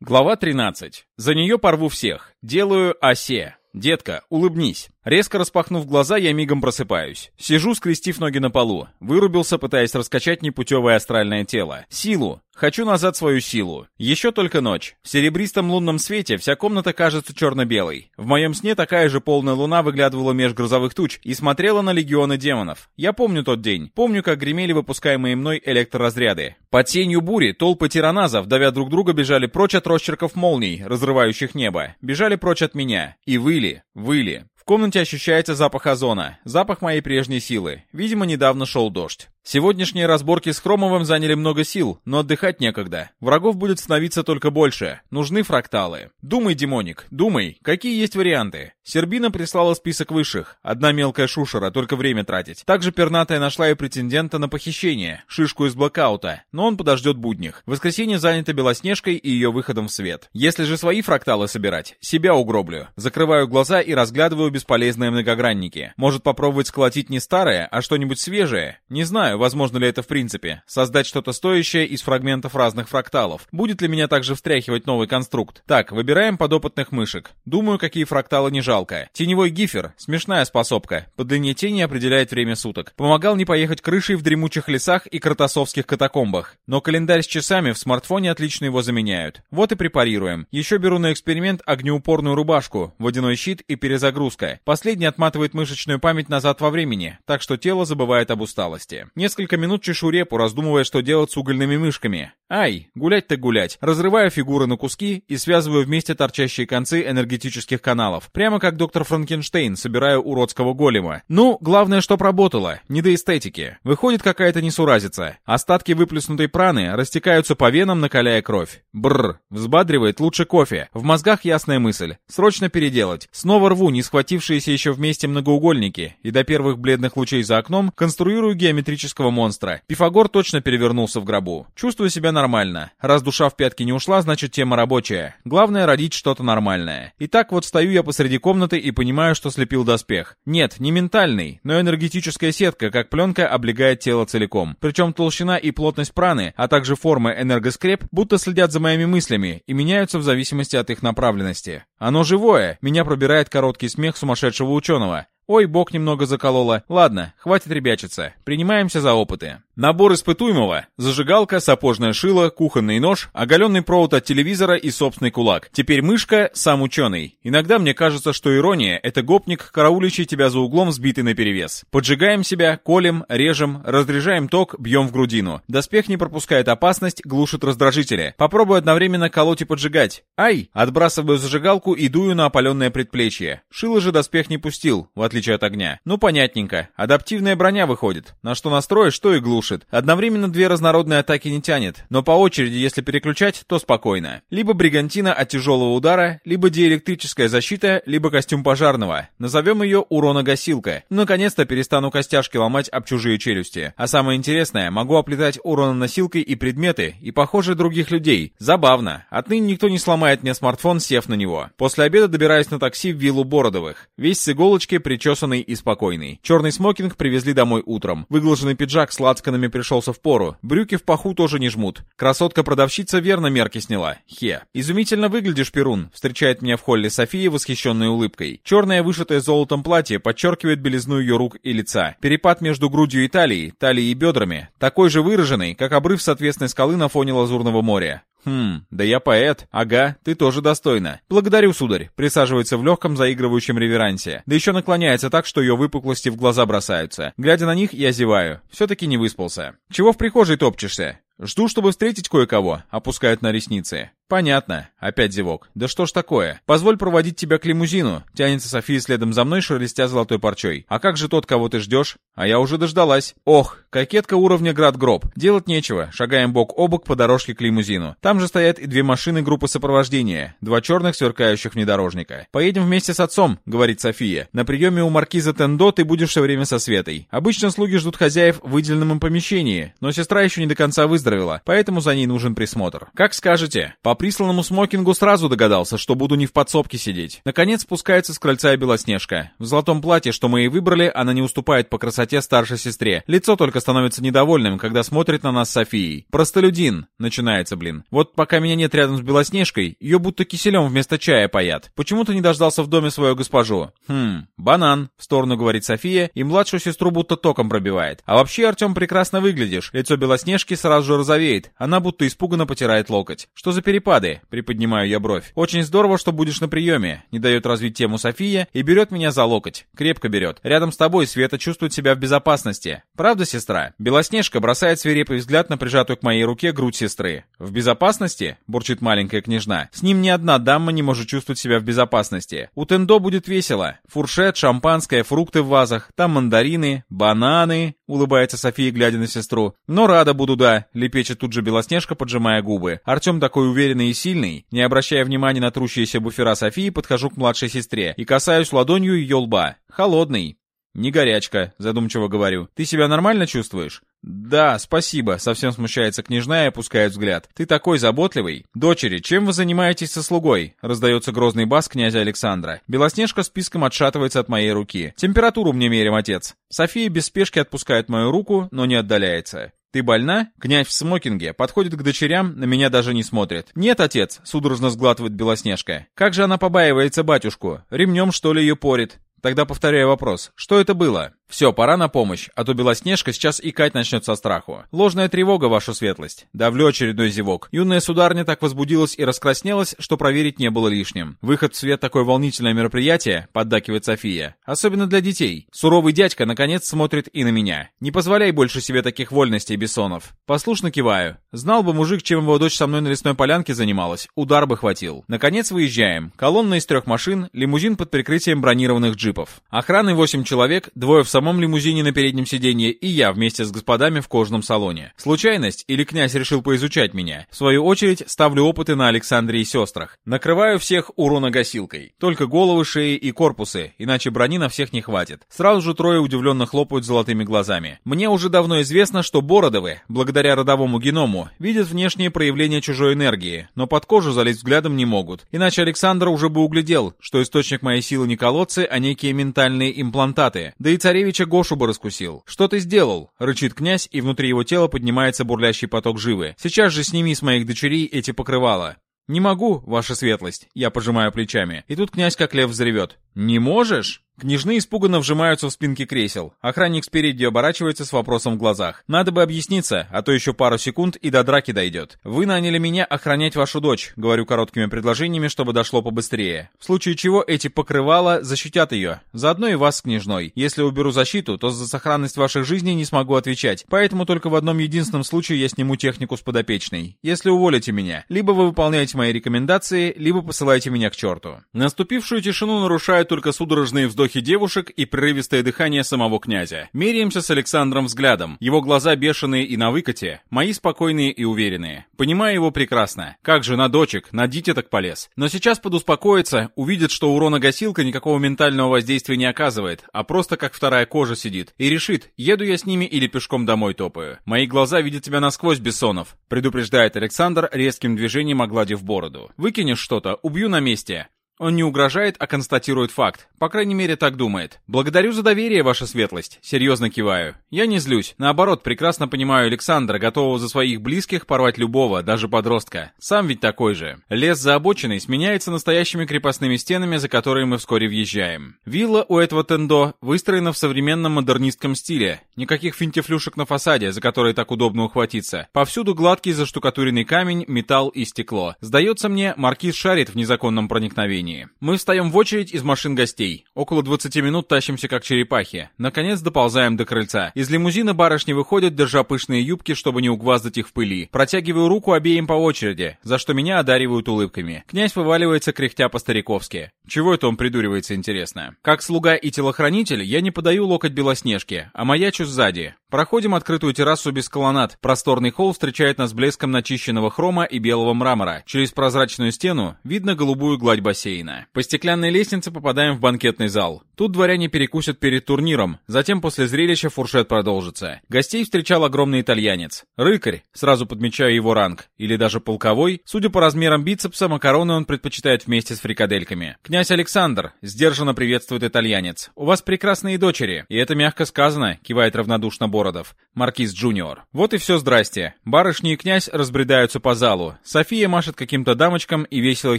Глава 13. За нее порву всех. Делаю осе. «Детка, улыбнись». Резко распахнув глаза, я мигом просыпаюсь. Сижу, скрестив ноги на полу. Вырубился, пытаясь раскачать непутевое астральное тело. Силу. Хочу назад свою силу. Еще только ночь. В серебристом лунном свете вся комната кажется черно-белой. В моем сне такая же полная луна выглядывала меж грозовых туч и смотрела на легионы демонов. Я помню тот день. Помню, как гремели выпускаемые мной электроразряды. Под сенью бури толпы тираназов, давя друг друга, бежали прочь от росчерков молний, разрывающих небо. Бежали прочь от меня. И выли, выли. В комнате ощущается запах озона, запах моей прежней силы. Видимо, недавно шел дождь. Сегодняшние разборки с Хромовым заняли много сил, но отдыхать некогда. Врагов будет становиться только больше. Нужны фракталы. Думай, Демоник, думай, какие есть варианты. Сербина прислала список высших. Одна мелкая шушера, только время тратить. Также пернатая нашла и претендента на похищение, шишку из блокаута, но он подождет будних. Воскресенье занято Белоснежкой и ее выходом в свет. Если же свои фракталы собирать, себя угроблю. Закрываю глаза и разглядываю бесполезные многогранники. Может попробовать сколотить не старое, а что-нибудь свежее? Не знаю, знаю, возможно ли это в принципе. Создать что-то стоящее из фрагментов разных фракталов. Будет ли меня также встряхивать новый конструкт? Так, выбираем подопытных мышек. Думаю, какие фракталы не жалко. Теневой гифер. Смешная способка. По длине тени определяет время суток. Помогал не поехать крышей в дремучих лесах и кратосовских катакомбах. Но календарь с часами в смартфоне отлично его заменяют. Вот и препарируем. Еще беру на эксперимент огнеупорную рубашку, водяной щит и перезагрузка. Последний отматывает мышечную память назад во времени, так что тело забывает об усталости. Не Несколько минут чешу репу, раздумывая, что делать с угольными мышками. Ай, гулять так гулять. Разрываю фигуры на куски и связываю вместе торчащие концы энергетических каналов. Прямо как доктор Франкенштейн, собираю уродского голема. Ну, главное, что работало. Не до эстетики. Выходит какая-то несуразица. Остатки выплеснутой праны растекаются по венам, накаляя кровь. Бррр. Взбадривает лучше кофе. В мозгах ясная мысль. Срочно переделать. Снова рву не схватившиеся еще вместе многоугольники. И до первых бледных лучей за окном конструирую геометрическую греческого монстра. Пифагор точно перевернулся в гробу. Чувствую себя нормально. Раз душа в пятки не ушла, значит тема рабочая. Главное родить что-то нормальное. И так вот стою я посреди комнаты и понимаю, что слепил доспех. Нет, не ментальный, но энергетическая сетка, как пленка, облегает тело целиком. Причем толщина и плотность праны, а также форма энергоскреп, будто следят за моими мыслями и меняются в зависимости от их направленности. Оно живое, меня пробирает короткий смех сумасшедшего ученого. Ой, бок немного заколола. Ладно, хватит ребячиться. Принимаемся за опыты. Набор испытуемого. Зажигалка, сапожное шило, кухонный нож, оголенный провод от телевизора и собственный кулак. Теперь мышка, сам ученый. Иногда мне кажется, что ирония — это гопник, караулищий тебя за углом, сбитый наперевес. Поджигаем себя, колем, режем, разряжаем ток, бьем в грудину. Доспех не пропускает опасность, глушит раздражители. Попробую одновременно колоть и поджигать. Ай! Отбрасываю зажигалку и дую на опаленное предплечье. Шило же доспех не пустил, в отличие от огня. Ну, понятненько. Адаптивная броня выходит. На что настроишь, то и глушит. Одновременно две разнородные атаки не тянет. Но по очереди, если переключать, то спокойно. Либо бригантина от тяжелого удара, либо диэлектрическая защита, либо костюм пожарного. Назовем ее урона-гасилка. Наконец-то перестану костяшки ломать об чужие челюсти. А самое интересное, могу оплетать урона-носилкой и предметы, и, похоже, других людей. Забавно. Отныне никто не сломает мне смартфон, сев на него. После обеда добираюсь на такси в виллу Бородовых. Весь с иголочки, причесанный и спокойный. Черный смокинг привезли домой утром. Выглаженный пиджак с лацканами пришелся в пору. Брюки в паху тоже не жмут. Красотка-продавщица верно мерки сняла. Хе. Изумительно выглядишь, Перун, встречает меня в холле София, восхищенной улыбкой. Черное вышитое золотом платье подчеркивает белизну ее рук и лица. Перепад между грудью и талией, талией и бедрами, такой же выраженный, как обрыв с ответственной скалы на фоне лазурного моря. «Хм, да я поэт. Ага, ты тоже достойна. Благодарю, сударь». Присаживается в легком заигрывающем реверансе. Да еще наклоняется так, что ее выпуклости в глаза бросаются. Глядя на них, я зеваю. Все-таки не выспался. «Чего в прихожей топчешься?» «Жду, чтобы встретить кое-кого», — опускают на ресницы. «Понятно». Опять зевок. «Да что ж такое? Позволь проводить тебя к лимузину». Тянется София следом за мной, шелестя золотой парчой. «А как же тот, кого ты ждешь?» «А я уже дождалась». «Ох, кокетка уровня град-гроб. Делать нечего. Шагаем бок о бок по дорожке к лимузину. Там же стоят и две машины группы сопровождения. Два черных сверкающих внедорожника. «Поедем вместе с отцом», — говорит София. «На приеме у маркиза Тендо ты будешь все время со Светой. Обычно слуги ждут хозяев в выделенном им помещении, но сестра еще не до конца выздоровела, поэтому за ней нужен присмотр. Как скажете. По присланному смокингу сразу догадался, что буду не в подсобке сидеть. Наконец спускается с крыльца и Белоснежка. В золотом платье, что мы и выбрали, она не уступает по красоте старшей сестре. Лицо только становится недовольным, когда смотрит на нас с Софией. Простолюдин. Начинается, блин. Вот пока меня нет рядом с Белоснежкой, ее будто киселем вместо чая паят. Почему-то не дождался в доме свою госпожу. Хм, банан, в сторону говорит София, и младшую сестру будто током пробивает. А вообще, Артем, прекрасно выглядишь. Лицо Белоснежки сразу же розовеет. Она будто испуганно потирает локоть. Что за перепады? Приподнимаю я бровь. Очень здорово, что будешь на приеме. Не дает развить тему София и берет меня за локоть. Крепко берет. Рядом с тобой Света чувствует себя в безопасности. Правда, сестра? Белоснежка бросает свирепый взгляд на прижатую к моей руке грудь сестры. В безопасности? Бурчит маленькая княжна. С ним ни одна дама не может чувствовать себя в безопасности. У Тендо будет весело. Фуршет, шампанское, фрукты в вазах, там мандарины, бананы, улыбается София, глядя на сестру. Но рада буду, да, лепечет тут же Белоснежка, поджимая губы. Артем такой уверенный и сильный. Не обращая внимания на трущиеся буфера Софии, подхожу к младшей сестре и касаюсь ладонью ее лба. Холодный. «Не горячка», — задумчиво говорю. «Ты себя нормально чувствуешь?» «Да, спасибо», — совсем смущается княжна и опускает взгляд. «Ты такой заботливый». «Дочери, чем вы занимаетесь со слугой?» — раздается грозный бас князя Александра. Белоснежка списком отшатывается от моей руки. «Температуру мне мерим, отец». София без спешки отпускает мою руку, но не отдаляется. «Ты больна?» Князь в смокинге подходит к дочерям, на меня даже не смотрит. «Нет, отец», — судорожно сглатывает Белоснежка. «Как же она побаивается батюшку? Ремнем, что ли, ее порит?» Тогда повторяю вопрос. Что это было? Все, пора на помощь, а то Белоснежка сейчас икать начнет со страху. Ложная тревога, ваша светлость. Давлю очередной зевок. Юная сударня так возбудилась и раскраснелась, что проверить не было лишним. Выход в свет такое волнительное мероприятие, поддакивает София. Особенно для детей. Суровый дядька наконец смотрит и на меня. Не позволяй больше себе таких вольностей, Бессонов. Послушно киваю. Знал бы мужик, чем его дочь со мной на лесной полянке занималась. Удар бы хватил. Наконец выезжаем. Колонна из трех машин, лимузин под прикрытием бронированных джипов. Охраны 8 человек, двое в самом лимузине на переднем сиденье и я вместе с господами в кожаном салоне. Случайность или князь решил поизучать меня? В свою очередь ставлю опыты на Александре и сестрах. Накрываю всех уроногасилкой. Только головы, шеи и корпусы, иначе брони на всех не хватит. Сразу же трое удивленно хлопают золотыми глазами. Мне уже давно известно, что Бородовы, благодаря родовому геному, видят внешние проявления чужой энергии, но под кожу залезть взглядом не могут. Иначе Александр уже бы углядел, что источник моей силы не колодцы, а некие ментальные имплантаты. Да и царевич царевича Гошу бы раскусил. «Что ты сделал?» — рычит князь, и внутри его тела поднимается бурлящий поток живы. «Сейчас же сними с моих дочерей эти покрывала». «Не могу, ваша светлость», — я пожимаю плечами. И тут князь как лев взревет. «Не можешь?» Княжны испуганно вжимаются в спинки кресел. Охранник спереди оборачивается с вопросом в глазах. «Надо бы объясниться, а то еще пару секунд и до драки дойдет. Вы наняли меня охранять вашу дочь», — говорю короткими предложениями, чтобы дошло побыстрее. В случае чего эти покрывала защитят ее. Заодно и вас княжной. Если уберу защиту, то за сохранность ваших жизней не смогу отвечать. Поэтому только в одном единственном случае я сниму технику с подопечной. Если уволите меня, либо вы выполняете мои рекомендации, либо посылаете меня к черту. Наступившую тишину нарушают только судорожные вздохи вздохи девушек и прерывистое дыхание самого князя. Меряемся с Александром взглядом. Его глаза бешеные и на выкате, мои спокойные и уверенные. Понимаю его прекрасно. Как же на дочек, на так полез. Но сейчас подуспокоится, увидит, что урона гасилка никакого ментального воздействия не оказывает, а просто как вторая кожа сидит. И решит, еду я с ними или пешком домой топаю. Мои глаза видят тебя насквозь, Бессонов. Предупреждает Александр, резким движением огладив бороду. Выкинешь что-то, убью на месте. Он не угрожает, а констатирует факт. По крайней мере, так думает. Благодарю за доверие, ваша светлость. Серьезно киваю. Я не злюсь. Наоборот, прекрасно понимаю Александра, готового за своих близких порвать любого, даже подростка. Сам ведь такой же. Лес за обочиной сменяется настоящими крепостными стенами, за которые мы вскоре въезжаем. Вилла у этого тендо выстроена в современном модернистском стиле. Никаких финтифлюшек на фасаде, за которые так удобно ухватиться. Повсюду гладкий заштукатуренный камень, металл и стекло. Сдается мне, маркиз шарит в незаконном проникновении направлении. Мы встаем в очередь из машин гостей. Около 20 минут тащимся как черепахи. Наконец доползаем до крыльца. Из лимузина барышни выходят, держа пышные юбки, чтобы не угваздать их в пыли. Протягиваю руку обеим по очереди, за что меня одаривают улыбками. Князь вываливается кряхтя по-стариковски. Чего это он придуривается, интересно? Как слуга и телохранитель, я не подаю локоть Белоснежке, а маячу сзади. Проходим открытую террасу без колоннад. Просторный холл встречает нас блеском начищенного хрома и белого мрамора. Через прозрачную стену видно голубую гладь бассейна. По стеклянной лестнице попадаем в банкетный зал. Тут дворяне перекусят перед турниром, затем после зрелища фуршет продолжится. Гостей встречал огромный итальянец. Рыкарь, сразу подмечаю его ранг, или даже полковой. Судя по размерам бицепса, макароны он предпочитает вместе с фрикадельками. Князь Александр, сдержанно приветствует итальянец. У вас прекрасные дочери, и это мягко сказано, кивает равнодушно Бородов. Маркиз Джуниор. Вот и все здрасте. Барышни и князь разбредаются по залу. София машет каким-то дамочкам и весело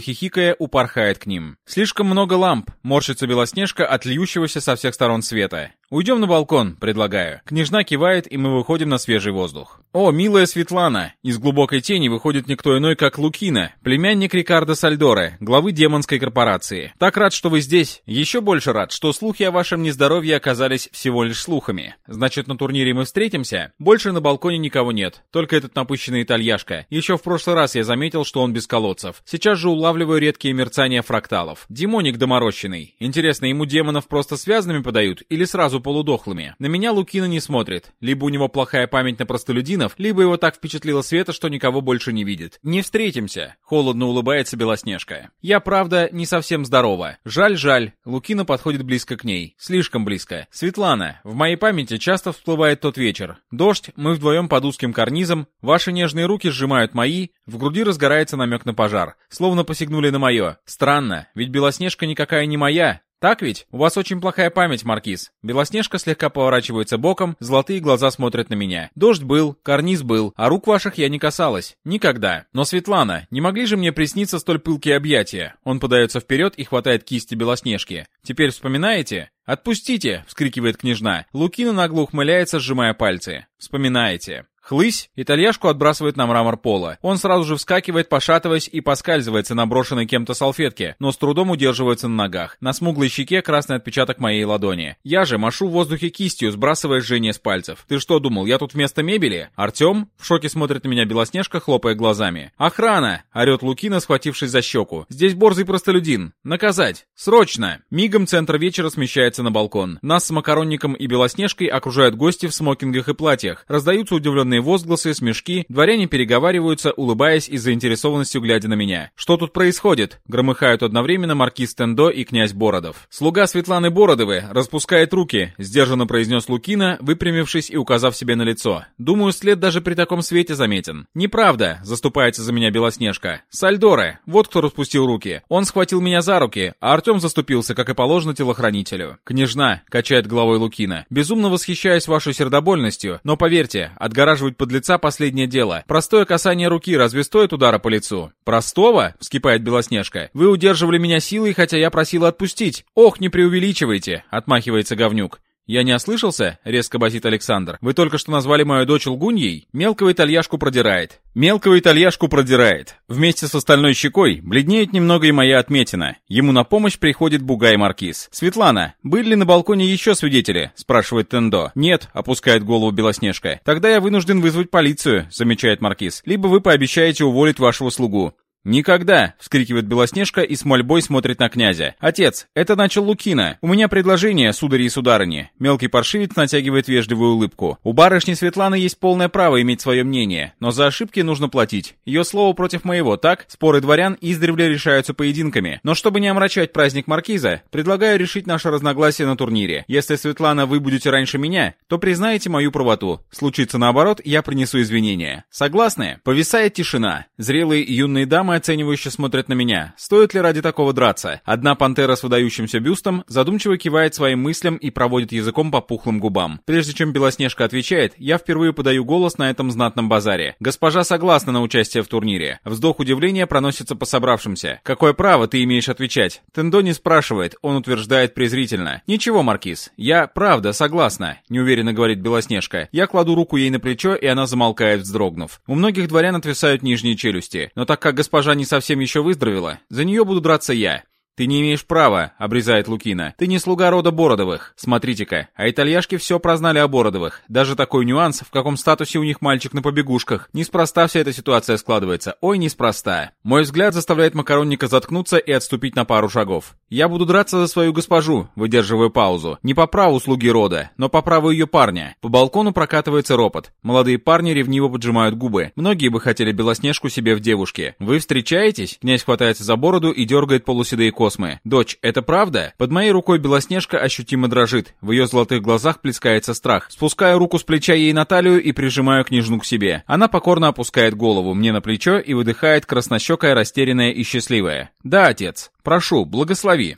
хихикая упорхает к ним. Слишком много ламп, морщится Белоснежка от льющегося со всех сторон света. «Уйдем на балкон», — предлагаю. Княжна кивает, и мы выходим на свежий воздух. «О, милая Светлана!» Из глубокой тени выходит никто иной, как Лукина, племянник Рикардо Сальдоре, главы демонской корпорации. «Так рад, что вы здесь. Еще больше рад, что слухи о вашем нездоровье оказались всего лишь слухами. Значит, на турнире мы встретимся? Больше на балконе никого нет, только этот напыщенный итальяшка. Еще в прошлый раз я заметил, что он без колодцев. Сейчас же улавливаю редкие мерцания фракталов. Демоник доморощенный. Интересно, ему демонов просто связанными подают или сразу сразу полудохлыми. На меня Лукина не смотрит. Либо у него плохая память на простолюдинов, либо его так впечатлила Света, что никого больше не видит. Не встретимся. Холодно улыбается Белоснежка. Я, правда, не совсем здорова. Жаль, жаль. Лукина подходит близко к ней. Слишком близко. Светлана, в моей памяти часто всплывает тот вечер. Дождь, мы вдвоем под узким карнизом, ваши нежные руки сжимают мои, в груди разгорается намек на пожар. Словно посягнули на мое. Странно, ведь Белоснежка никакая не моя, так ведь? У вас очень плохая память, Маркиз. Белоснежка слегка поворачивается боком, золотые глаза смотрят на меня. Дождь был, карниз был, а рук ваших я не касалась. Никогда. Но, Светлана, не могли же мне присниться столь пылкие объятия? Он подается вперед и хватает кисти Белоснежки. Теперь вспоминаете? «Отпустите!» — вскрикивает княжна. Лукина нагло ухмыляется, сжимая пальцы. «Вспоминаете». Хлысь! Итальяшку отбрасывает на мрамор пола. Он сразу же вскакивает, пошатываясь и поскальзывается на брошенной кем-то салфетке, но с трудом удерживается на ногах. На смуглой щеке красный отпечаток моей ладони. Я же машу в воздухе кистью, сбрасывая жжение с пальцев. Ты что думал, я тут вместо мебели? Артем? В шоке смотрит на меня Белоснежка, хлопая глазами. Охрана! Орет Лукина, схватившись за щеку. Здесь борзый простолюдин. Наказать! Срочно! Мигом центр вечера смещается на балкон. Нас с Макаронником и Белоснежкой окружают гости в смокингах и платьях. Раздаются удивленные Гневные возгласы, смешки, дворяне переговариваются, улыбаясь и заинтересованностью глядя на меня. «Что тут происходит?» Громыхают одновременно маркиз Тендо и князь Бородов. «Слуга Светланы Бородовы распускает руки», — сдержанно произнес Лукина, выпрямившись и указав себе на лицо. «Думаю, след даже при таком свете заметен». «Неправда», — заступается за меня Белоснежка. «Сальдоре, вот кто распустил руки. Он схватил меня за руки, а Артем заступился, как и положено телохранителю». «Княжна», — качает головой Лукина, — «безумно восхищаюсь вашей сердобольностью, но поверьте, отгораживать Удерживать подлеца последнее дело. Простое касание руки разве стоит удара по лицу? Простого? Вскипает Белоснежка. Вы удерживали меня силой, хотя я просила отпустить. Ох, не преувеличивайте, отмахивается говнюк. «Я не ослышался?» — резко басит Александр. «Вы только что назвали мою дочь лгуньей? Мелкого итальяшку продирает». «Мелкого итальяшку продирает. Вместе с остальной щекой бледнеет немного и моя отметина. Ему на помощь приходит Бугай Маркиз. «Светлана, были ли на балконе еще свидетели?» — спрашивает Тендо. «Нет», — опускает голову Белоснежка. «Тогда я вынужден вызвать полицию», — замечает Маркиз. «Либо вы пообещаете уволить вашего слугу». «Никогда!» — вскрикивает Белоснежка и с мольбой смотрит на князя. «Отец, это начал Лукина. У меня предложение, судари и сударыни». Мелкий паршивец натягивает вежливую улыбку. «У барышни Светланы есть полное право иметь свое мнение, но за ошибки нужно платить. Ее слово против моего, так? Споры дворян издревле решаются поединками. Но чтобы не омрачать праздник Маркиза, предлагаю решить наше разногласие на турнире. Если, Светлана, вы будете раньше меня, то признаете мою правоту. Случится наоборот, я принесу извинения. Согласны?» Повисает тишина. Зрелые юные дамы оценивающе смотрят на меня. Стоит ли ради такого драться? Одна пантера с выдающимся бюстом задумчиво кивает своим мыслям и проводит языком по пухлым губам. Прежде чем Белоснежка отвечает, я впервые подаю голос на этом знатном базаре. Госпожа согласна на участие в турнире. Вздох удивления проносится по собравшимся. Какое право ты имеешь отвечать? Тендо не спрашивает, он утверждает презрительно. Ничего, Маркиз, я правда согласна, неуверенно говорит Белоснежка. Я кладу руку ей на плечо, и она замолкает, вздрогнув. У многих дворян отвисают нижние челюсти, но так как госпожа госпожа не совсем еще выздоровела, за нее буду драться я. «Ты не имеешь права», — обрезает Лукина. «Ты не слуга рода Бородовых. Смотрите-ка, а итальяшки все прознали о Бородовых. Даже такой нюанс, в каком статусе у них мальчик на побегушках. Неспроста вся эта ситуация складывается. Ой, неспроста». Мой взгляд заставляет макаронника заткнуться и отступить на пару шагов. «Я буду драться за свою госпожу», — выдерживаю паузу. Не по праву слуги рода, но по праву ее парня. По балкону прокатывается ропот. Молодые парни ревниво поджимают губы. Многие бы хотели Белоснежку себе в девушке. «Вы встречаетесь?» Князь хватается за бороду и дергает полуседые косы Космы. «Дочь, это правда?» Под моей рукой Белоснежка ощутимо дрожит. В ее золотых глазах плескается страх. Спускаю руку с плеча ей на талию и прижимаю княжну к себе. Она покорно опускает голову мне на плечо и выдыхает краснощекая, растерянная и счастливая. «Да, отец. Прошу, благослови».